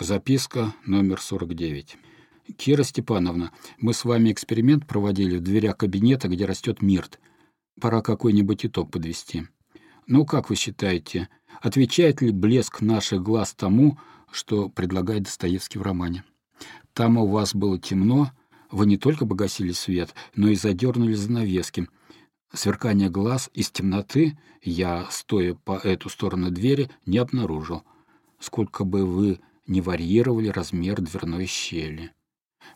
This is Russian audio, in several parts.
Записка номер 49. Кира Степановна, мы с вами эксперимент проводили в дверях кабинета, где растет мирт. Пора какой-нибудь итог подвести. Ну, как вы считаете, отвечает ли блеск наших глаз тому, что предлагает Достоевский в романе? Там у вас было темно, вы не только погасили свет, но и задернули занавески. Сверкание глаз из темноты я, стоя по эту сторону двери, не обнаружил. Сколько бы вы не варьировали размер дверной щели.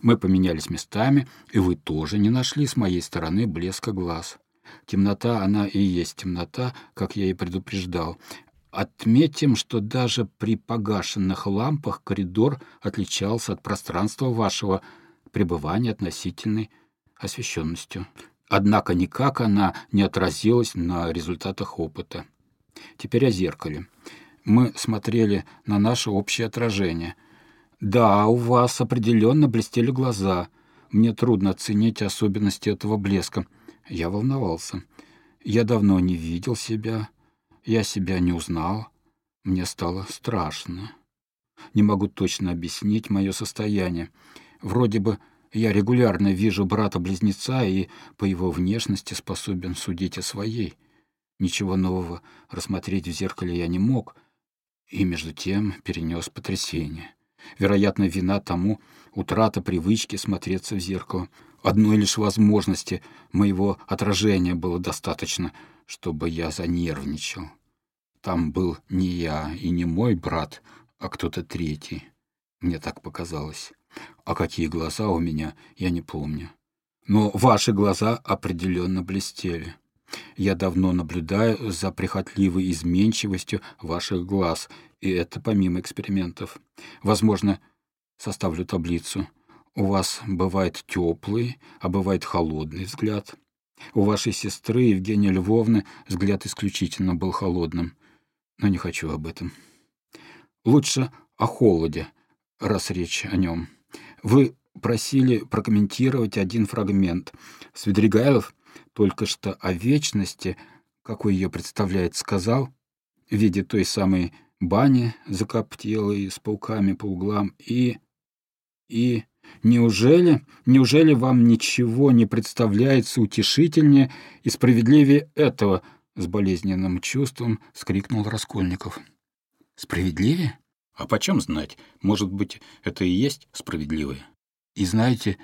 Мы поменялись местами, и вы тоже не нашли с моей стороны блеска глаз. Темнота, она и есть темнота, как я и предупреждал. Отметим, что даже при погашенных лампах коридор отличался от пространства вашего пребывания относительной освещенностью. Однако никак она не отразилась на результатах опыта. Теперь о зеркале мы смотрели на наше общее отражение. Да, у вас определенно блестели глаза. Мне трудно оценить особенности этого блеска. Я волновался. Я давно не видел себя. Я себя не узнал. Мне стало страшно. Не могу точно объяснить мое состояние. Вроде бы я регулярно вижу брата-близнеца и по его внешности способен судить о своей. Ничего нового рассмотреть в зеркале я не мог, и между тем перенес потрясение. Вероятно, вина тому утрата привычки смотреться в зеркало. Одной лишь возможности моего отражения было достаточно, чтобы я занервничал. Там был не я и не мой брат, а кто-то третий. Мне так показалось. А какие глаза у меня, я не помню. Но ваши глаза определенно блестели. Я давно наблюдаю за прихотливой изменчивостью ваших глаз, и это помимо экспериментов. Возможно, составлю таблицу. У вас бывает теплый, а бывает холодный взгляд. У вашей сестры Евгения Львовны взгляд исключительно был холодным. Но не хочу об этом. Лучше о холоде, раз речь о нем. Вы просили прокомментировать один фрагмент. Свидригайлов только что о вечности, какой ее представляет, сказал, в виде той самой бани, закоптелой, с пауками по углам, и... и... Неужели, неужели вам ничего не представляется утешительнее и справедливее этого? С болезненным чувством скрикнул Раскольников. Справедливее? А почем знать? Может быть, это и есть справедливое? И знаете,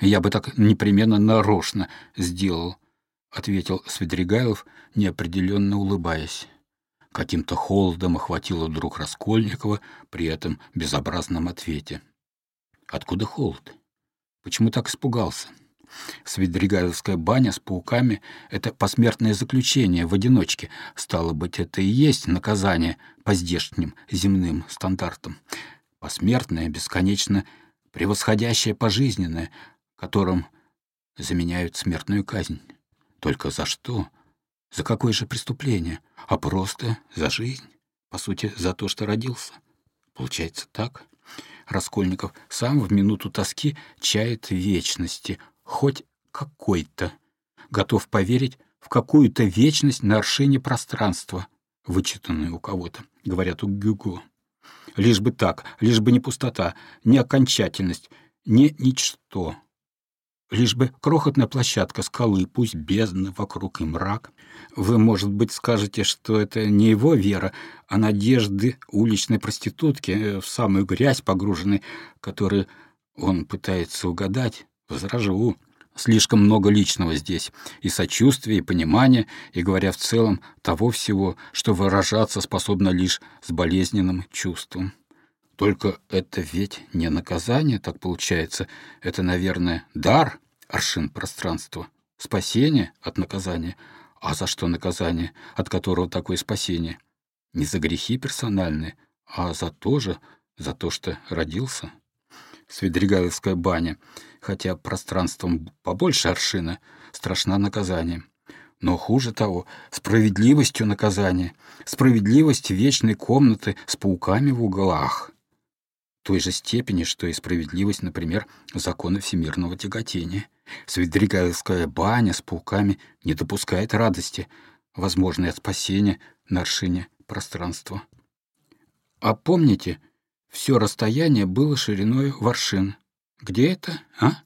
я бы так непременно нарочно сделал, ответил Свидригайлов, неопределенно улыбаясь. Каким-то холодом охватило вдруг Раскольникова при этом безобразном ответе. Откуда холод? Почему так испугался? Свидригайловская баня с пауками — это посмертное заключение в одиночке. Стало быть, это и есть наказание по здешним земным стандартам. Посмертное, бесконечно превосходящее пожизненное, которым заменяют смертную казнь. Только за что? За какое же преступление? А просто за жизнь. По сути, за то, что родился. Получается так? Раскольников сам в минуту тоски чает вечности, хоть какой-то. Готов поверить в какую-то вечность на аршине пространства, вычитанную у кого-то, говорят у Гюго. Лишь бы так, лишь бы не пустота, не окончательность, не ничто. Лишь бы крохотная площадка скалы, пусть бездны вокруг и мрак. Вы, может быть, скажете, что это не его вера, а надежды уличной проститутки э, в самую грязь погруженной, которую он пытается угадать. Возражу. Слишком много личного здесь, и сочувствия, и понимания, и, говоря в целом, того всего, что выражаться способно лишь с болезненным чувством. Только это ведь не наказание, так получается. Это, наверное, дар, аршин пространства, спасение от наказания. А за что наказание, от которого такое спасение? Не за грехи персональные, а за то же, за то, что родился. Свидригайловская баня, хотя пространством побольше аршина, страшна наказание. Но хуже того, справедливостью наказания, справедливость вечной комнаты с пауками в углах. Той же степени, что и справедливость, например, закона всемирного тяготения. Свидригайловская баня с пауками не допускает радости, возможной от спасения на аршине пространства. А помните, Все расстояние было шириной воршин. Где это, а?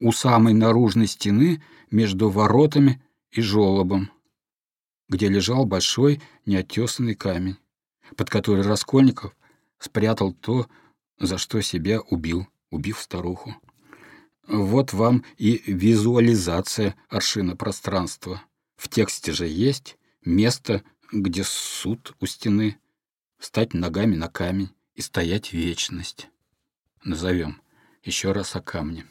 У самой наружной стены между воротами и жолобом, где лежал большой неотесанный камень, под который Раскольников спрятал то, за что себя убил, убив старуху. Вот вам и визуализация аршина пространства. В тексте же есть место, где суд у стены, стать ногами на камень и стоять вечность. Назовем еще раз о камне.